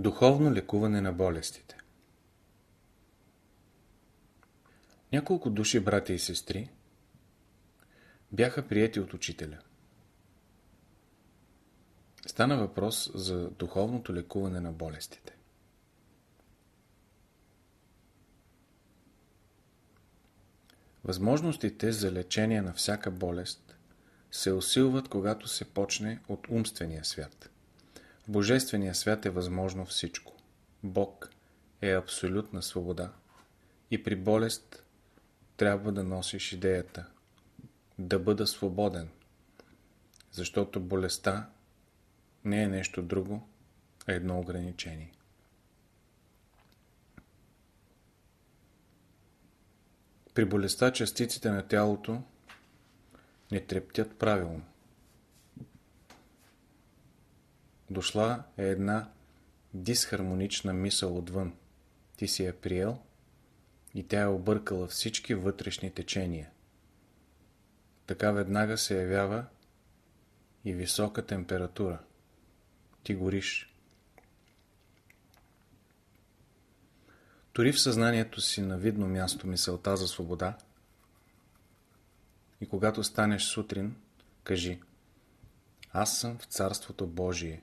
Духовно лекуване на болестите Няколко души, брати и сестри, бяха приети от учителя. Стана въпрос за духовното лекуване на болестите. Възможностите за лечение на всяка болест се усилват, когато се почне от умствения свят. В Божествения свят е възможно всичко. Бог е абсолютна свобода. И при болест трябва да носиш идеята да бъда свободен, защото болестта не е нещо друго, а едно ограничение. При болестта частиците на тялото не трептят правилно. Дошла е една дисхармонична мисъл отвън. Ти си я приел и тя е объркала всички вътрешни течения. Така веднага се явява и висока температура. Ти гориш. Тори в съзнанието си на видно място мисълта за свобода и когато станеш сутрин, кажи Аз съм в Царството Божие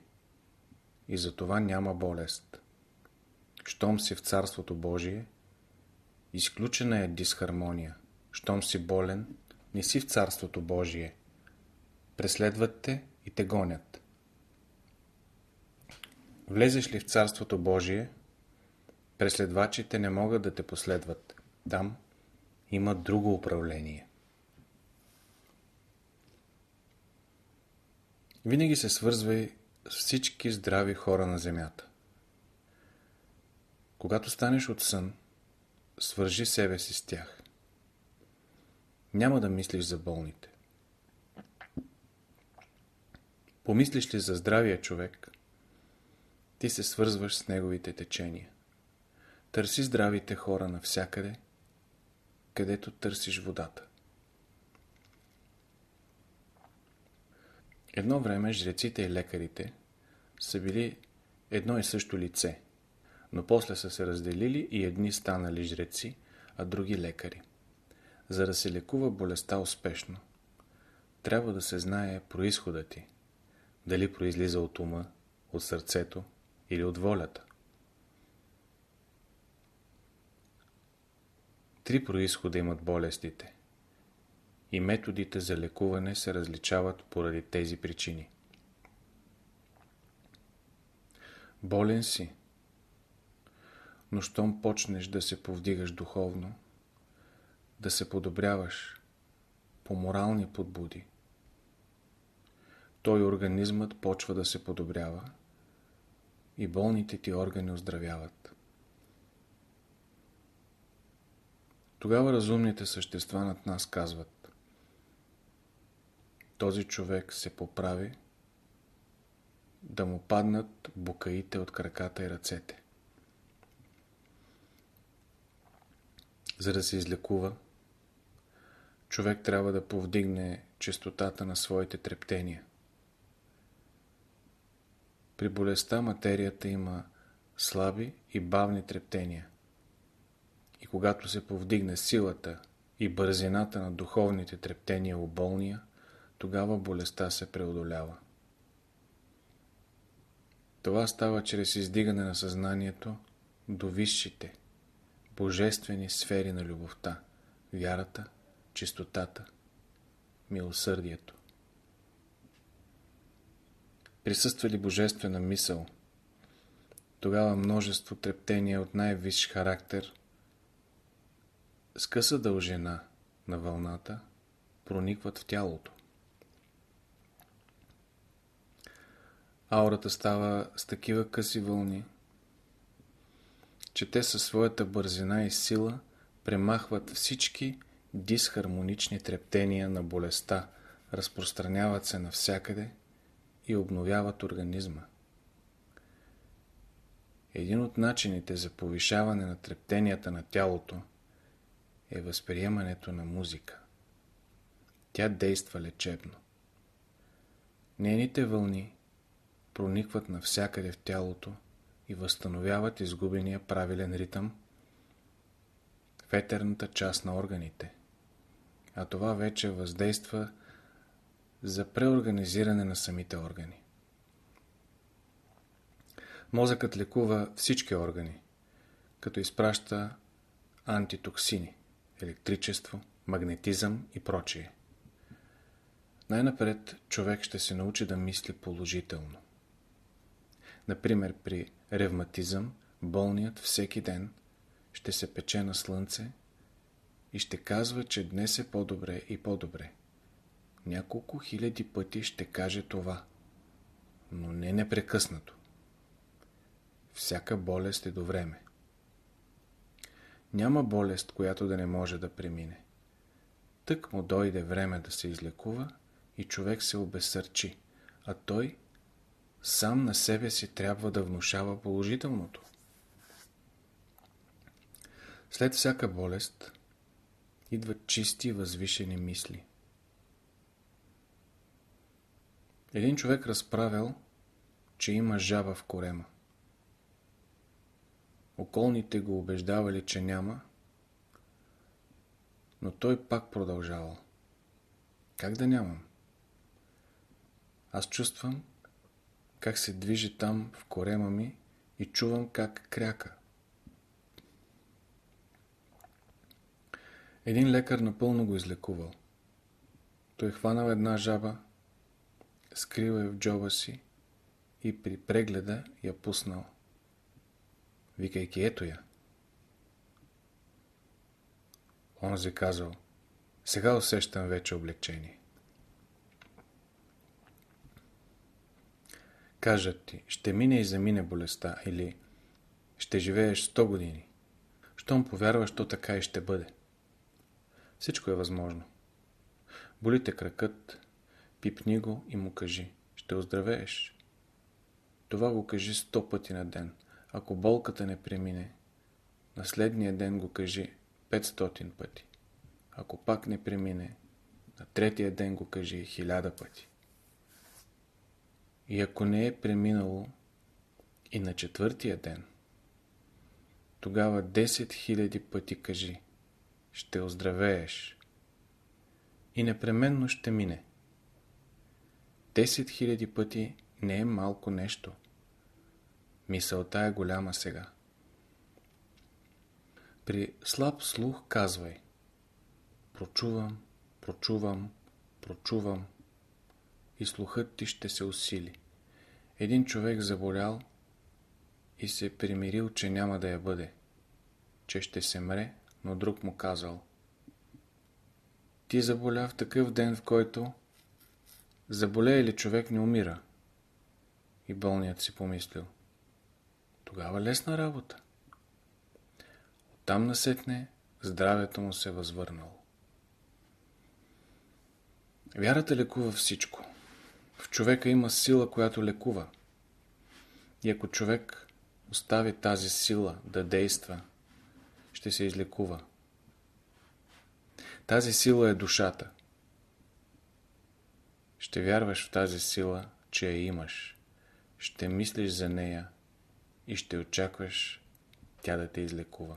и за това няма болест. Щом си в Царството Божие, изключена е дисхармония. Щом си болен, не си в Царството Божие. Преследват те и те гонят. Влезеш ли в Царството Божие, преследвачите не могат да те последват. Там има друго управление. Винаги се свързвай всички здрави хора на земята. Когато станеш от сън, свържи себе си с тях. Няма да мислиш за болните. Помислиш ли за здравия човек, ти се свързваш с неговите течения. Търси здравите хора навсякъде, където търсиш водата. Едно време жреците и лекарите са били едно и също лице, но после са се разделили и едни станали жреци, а други лекари. За да се лекува болестта успешно, трябва да се знае происхода ти, дали произлиза от ума, от сърцето или от волята. Три происхода имат болестите и методите за лекуване се различават поради тези причини. Болен си, но щом почнеш да се повдигаш духовно, да се подобряваш по морални подбуди, той организмът почва да се подобрява и болните ти органи оздравяват. Тогава разумните същества над нас казват този човек се поправи да му паднат букаите от краката и ръцете. За да се излекува, човек трябва да повдигне чистотата на своите трептения. При болестта материята има слаби и бавни трептения. И когато се повдигне силата и бързината на духовните трептения у болния, тогава болестта се преодолява. Това става чрез издигане на съзнанието до висшите, божествени сфери на любовта, вярата, чистотата, милосърдието. Присъства ли божествена мисъл, тогава множество трептения от най-висш характер с къса дължина на вълната проникват в тялото. Аурата става с такива къси вълни, че те със своята бързина и сила премахват всички дисхармонични трептения на болестта, разпространяват се навсякъде и обновяват организма. Един от начините за повишаване на трептенията на тялото е възприемането на музика. Тя действа лечебно. Нейните вълни проникват навсякъде в тялото и възстановяват изгубения правилен ритъм в етерната част на органите. А това вече въздейства за преорганизиране на самите органи. Мозъкът лекува всички органи, като изпраща антитоксини, електричество, магнетизъм и прочие. Най-напред човек ще се научи да мисли положително. Например, при ревматизъм болният всеки ден ще се пече на слънце и ще казва, че днес е по-добре и по-добре. Няколко хиляди пъти ще каже това, но не непрекъснато. Всяка болест е до време. Няма болест, която да не може да премине. Тък му дойде време да се излекува и човек се обесърчи, а той сам на себе си трябва да внушава положителното. След всяка болест идват чисти възвишени мисли. Един човек разправил, че има жаба в корема. Околните го убеждавали, че няма, но той пак продължавал. Как да нямам? Аз чувствам как се движи там в корема ми и чувам как кряка. Един лекар напълно го излекувал. Той хванал една жаба, скрил я в джоба си и при прегледа я пуснал викайки ето я. Онзи казал, сега усещам вече облегчение. Кажат ти, ще мине и замине болестта или ще живееш 100 години. Щом повярваш, то така и ще бъде. Всичко е възможно. Болите кракът, пипни го и му кажи, ще оздравееш. Това го кажи сто пъти на ден – ако болката не премине, на следния ден го кажи 500 пъти. Ако пак не премине, на третия ден го кажи 1000 пъти. И ако не е преминало и на четвъртия ден, тогава 10 000 пъти кажи ще оздравееш и непременно ще мине. 10 000 пъти не е малко нещо – Мисълта е голяма сега. При слаб слух казвай Прочувам, прочувам, прочувам и слухът ти ще се усили. Един човек заболял и се примирил, че няма да я бъде, че ще се мре, но друг му казал Ти заболя в такъв ден, в който заболее ли човек не умира. И болният си помислил – тогава лесна работа. Оттам насетне здравето му се възвърнало. Вярата лекува всичко. В човека има сила, която лекува. И ако човек остави тази сила да действа, ще се излекува. Тази сила е душата. Ще вярваш в тази сила, че я имаш. Ще мислиш за нея и ще очакваш тя да те излекува.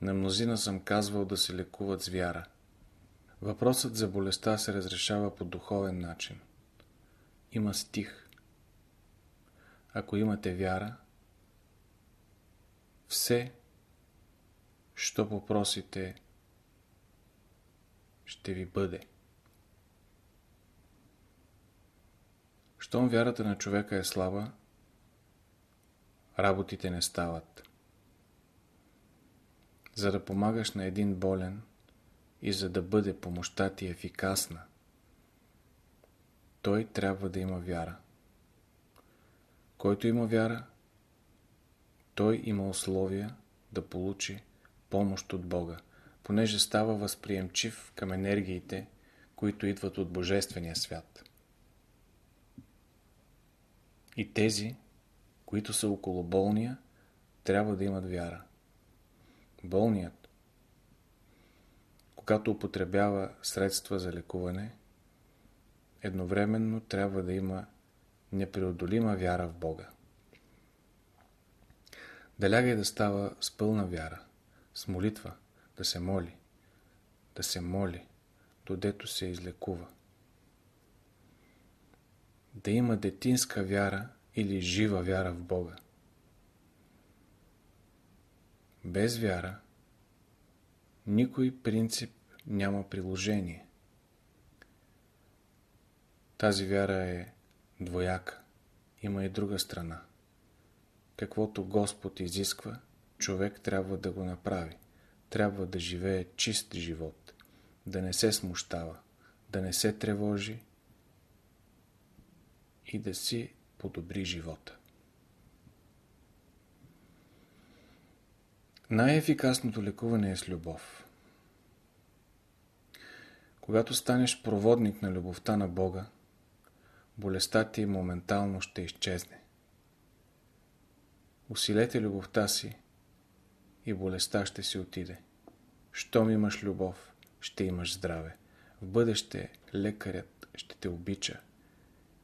На мнозина съм казвал да се лекуват с вяра. Въпросът за болестта се разрешава по духовен начин. Има стих. Ако имате вяра, все, що попросите, ще ви бъде. Щом вярата на човека е слаба, работите не стават. За да помагаш на един болен и за да бъде помощта ти ефикасна, той трябва да има вяра. Който има вяра, той има условия да получи помощ от Бога, понеже става възприемчив към енергиите, които идват от Божествения свят. И тези, които са около болния, трябва да имат вяра. Болният, когато употребява средства за лекуване, едновременно трябва да има непреодолима вяра в Бога. Да ляга и да става с пълна вяра, с молитва, да се моли, да се моли, додето се излекува. Да има детинска вяра или жива вяра в Бога. Без вяра никой принцип няма приложение. Тази вяра е двояка. Има и друга страна. Каквото Господ изисква, човек трябва да го направи. Трябва да живее чист живот, да не се смущава, да не се тревожи и да си подобри живота. Най-ефикасното лекуване е с любов. Когато станеш проводник на любовта на Бога, болестта ти моментално ще изчезне. Усилете любовта си и болестта ще си отиде. Щом имаш любов, ще имаш здраве. В бъдеще лекарят ще те обича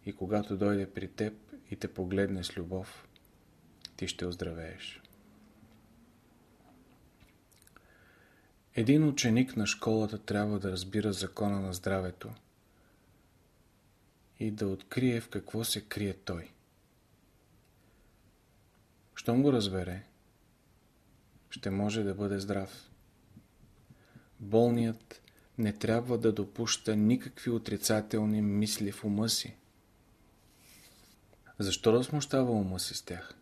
и когато дойде при теб и те погледне с любов, ти ще оздравееш. Един ученик на школата трябва да разбира закона на здравето и да открие в какво се крие той. Щом го разбере, ще може да бъде здрав. Болният не трябва да допуща никакви отрицателни мисли в ума си. Защо да смущава ума си с тях?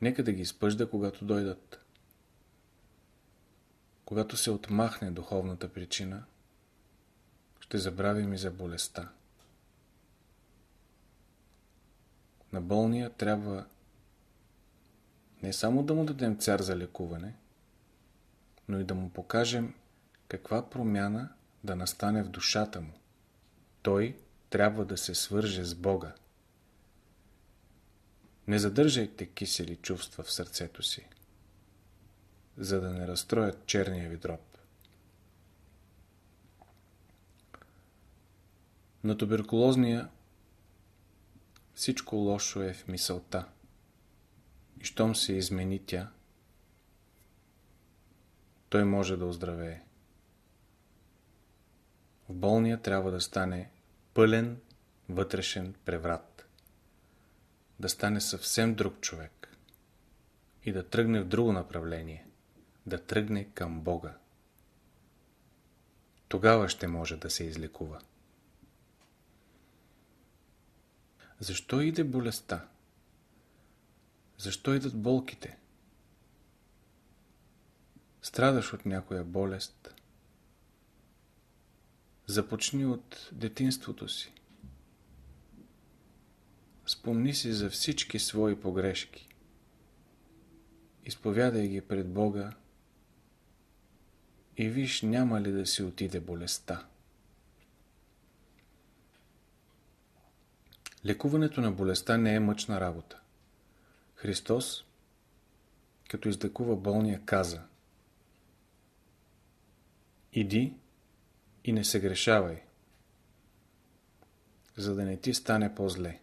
Нека да ги изпъжда, когато дойдат. Когато се отмахне духовната причина, ще забравим и за болестта. На болния трябва не само да му дадем цар за лекуване, но и да му покажем каква промяна да настане в душата му. Той трябва да се свърже с Бога. Не задържайте кисели чувства в сърцето си за да не разстроят черния ви дроб. На туберкулозния всичко лошо е в мисълта. И щом се измени тя, той може да оздравее. В болния трябва да стане пълен вътрешен преврат. Да стане съвсем друг човек и да тръгне в друго направление да тръгне към Бога. Тогава ще може да се излекува. Защо иде болестта? Защо идат болките? Страдаш от някоя болест. Започни от детинството си. Спомни си за всички свои погрешки. Изповядай ги пред Бога и виж няма ли да си отиде болестта. Лекуването на болестта не е мъчна работа. Христос, като излекува болния, каза Иди и не се грешавай, за да не ти стане по-зле.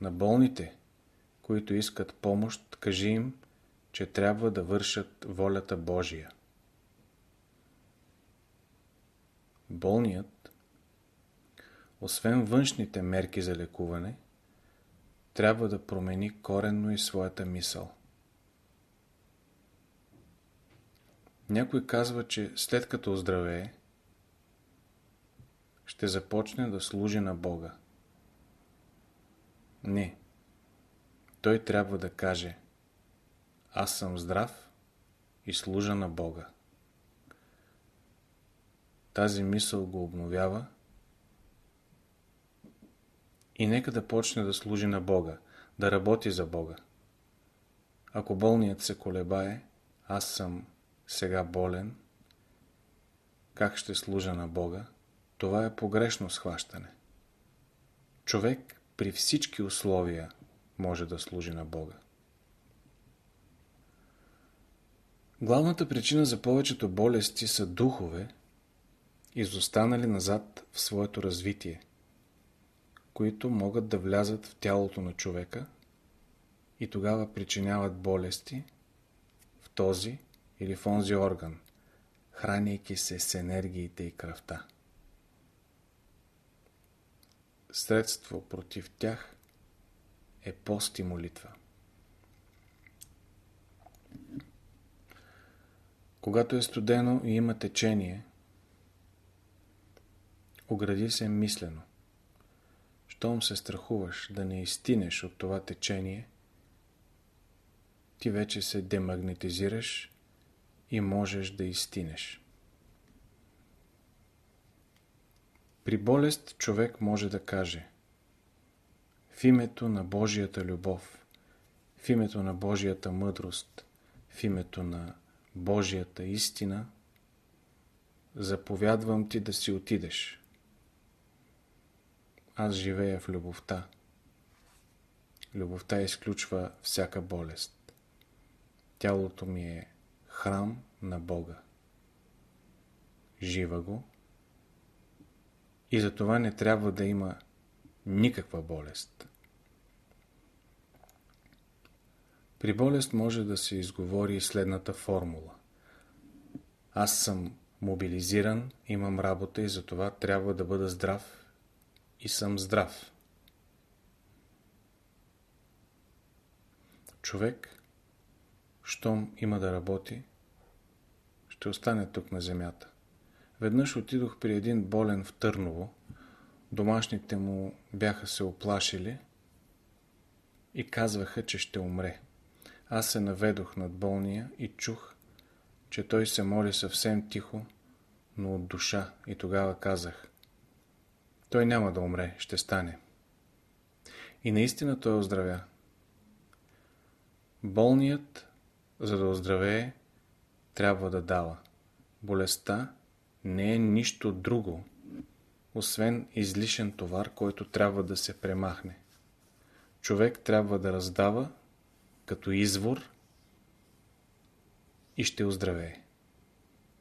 На болните, които искат помощ, кажи им, че трябва да вършат волята Божия. Болният, освен външните мерки за лекуване, трябва да промени коренно и своята мисъл. Някой казва, че след като оздравее, ще започне да служи на Бога. Не. Той трябва да каже – аз съм здрав и служа на Бога. Тази мисъл го обновява и нека да почне да служи на Бога, да работи за Бога. Ако болният се колебае, аз съм сега болен, как ще служа на Бога, това е погрешно схващане. Човек при всички условия може да служи на Бога. Главната причина за повечето болести са духове, изостанали назад в своето развитие. които могат да влязат в тялото на човека и тогава причиняват болести в този или в онзи орган, храняйки се с енергиите и кръвта. Средство против тях е пост и молитва. Когато е студено и има течение, огради се мислено. Щом се страхуваш да не изтинеш от това течение, ти вече се демагнетизираш и можеш да изтинеш. При болест човек може да каже В името на Божията любов, в името на Божията мъдрост, в името на Божията истина, заповядвам ти да си отидеш. Аз живея в любовта. Любовта изключва всяка болест. Тялото ми е храм на Бога. Жива го и за това не трябва да има никаква болест. При болест може да се изговори следната формула. Аз съм мобилизиран, имам работа и затова трябва да бъда здрав и съм здрав. Човек, щом има да работи, ще остане тук на земята. Веднъж отидох при един болен в Търново. Домашните му бяха се оплашили и казваха, че ще умре. Аз се наведох над болния и чух, че той се моли съвсем тихо, но от душа и тогава казах той няма да умре, ще стане. И наистина той оздравя. Болният, за да оздравее, трябва да дава. Болестта не е нищо друго, освен излишен товар, който трябва да се премахне. Човек трябва да раздава като извор и ще оздравее.